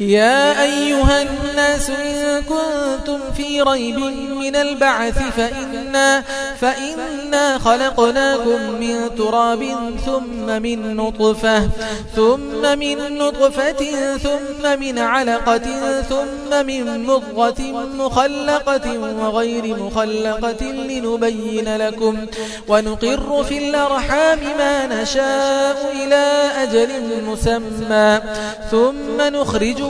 يا أيها الناس إن كنتم في ريب من البعث فإنا, فإنا خلقناكم من تراب ثم من نطفة ثم من نطفة ثم من علقة ثم من مضغة مخلقة وغير مخلقة لنبين لكم ونقر في الأرحام ما نشاء إلى أجل مسمى ثم نخرج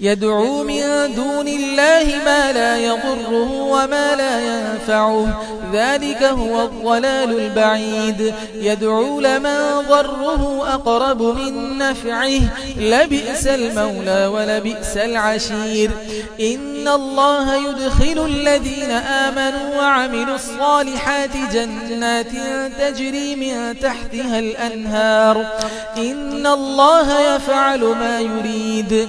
يدعو من دون الله ما لا يضره وما لا ينفعه. ذلك هو الضلال البعيد. يدعو لمن ضره أقرب من نفعه. لبئس المولى ولبئس العشير. إن الله يدخل الذين آمنوا وعملوا الصالحات جنات تجري من تحتها الأنهار. إن الله يفعل ما يريد.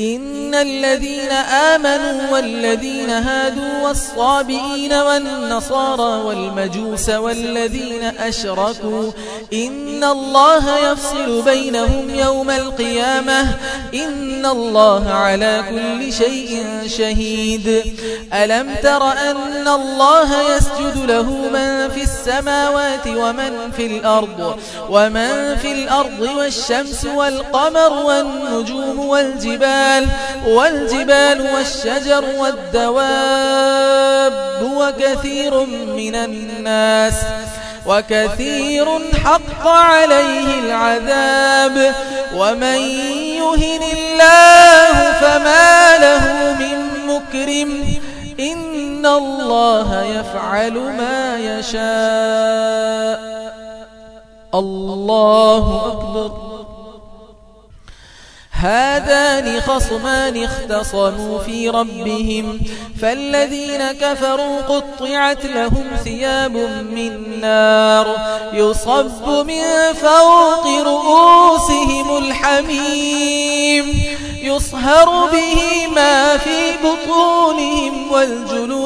إن الذين آمنوا والذين هادوا والصابئين والنصارى والمجوس والذين أشركوا إن الله يفصل بينهم يوم القيامة إن الله على كل شيء شهيد ألم تر أن الله يسجد له من في السماوات ومن في الأرض ومن في الأرض والشمس والقمر والنجوم والجبال والجبال والشجر والدواب وكثير من الناس وكثير حق عليه العذاب. ومن يهن الله فما له من مكرم. إن الله يفعل ما يشاء. الله أكبر. هذان خصمان اختصموا في ربهم. فالذين كفروا قطعت لهم ثياب من نار. يصب من فوق رؤوسهم الحميم. يصهر به ما في بطونهم والجلود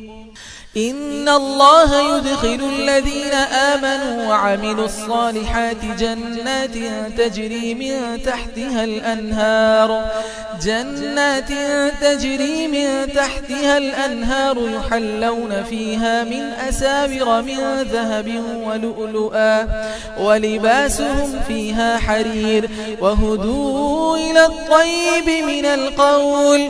إن الله يدخل الذين آمنوا وعملوا الصالحات جنات تجري من تحتها الأنهار جنات تجري من تحتها الأنهار يحلون فيها من أسابر من ذهب ولؤلؤا ولباسهم فيها حرير وهدوا إلى الطيب من القول.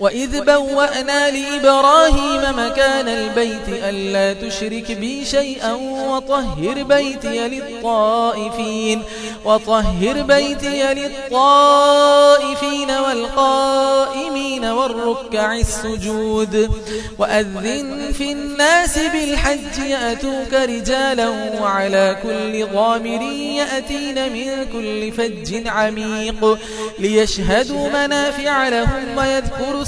وإذ بوأنا لإبراهيم مكان البيت ألا تشرك بي شيئا وطهر بيتي للطائفين وطهر بيتي للطائفين والقائمين والركع السجود وأذن في الناس بالحج يأتوك رجالا وعلى كل ضامر يأتين من كل فج عميق ليشهدوا منافع لهم ويذكروا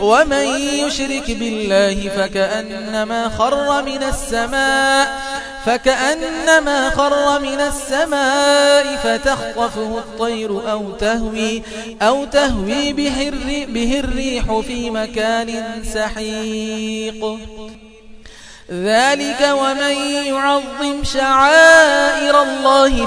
ومن يشرك بالله فكأنما خر من السماء فكأنما خر من السماء فتخطفه الطير أو تهوي, أو تهوي به, به الريح في مكان سحيق. ذلك ومن يعظم شعائر الله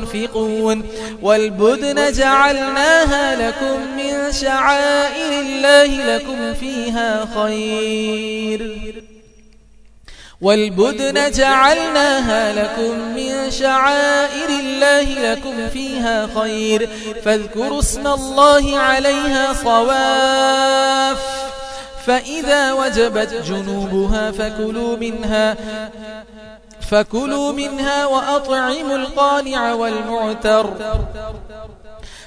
والبدن جعلناها لكم من شعائر الله لكم فيها خير والبدن جعلناها لكم من شعائر الله لكم فيها خير فاذكروا اسم الله عليها صواف فإذا وجبت جنوبها فكلوا منها فكلوا منها وأطعموا القانع والمعتر.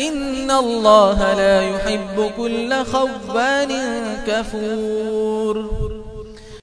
إن الله لا يحب كل خوان كفور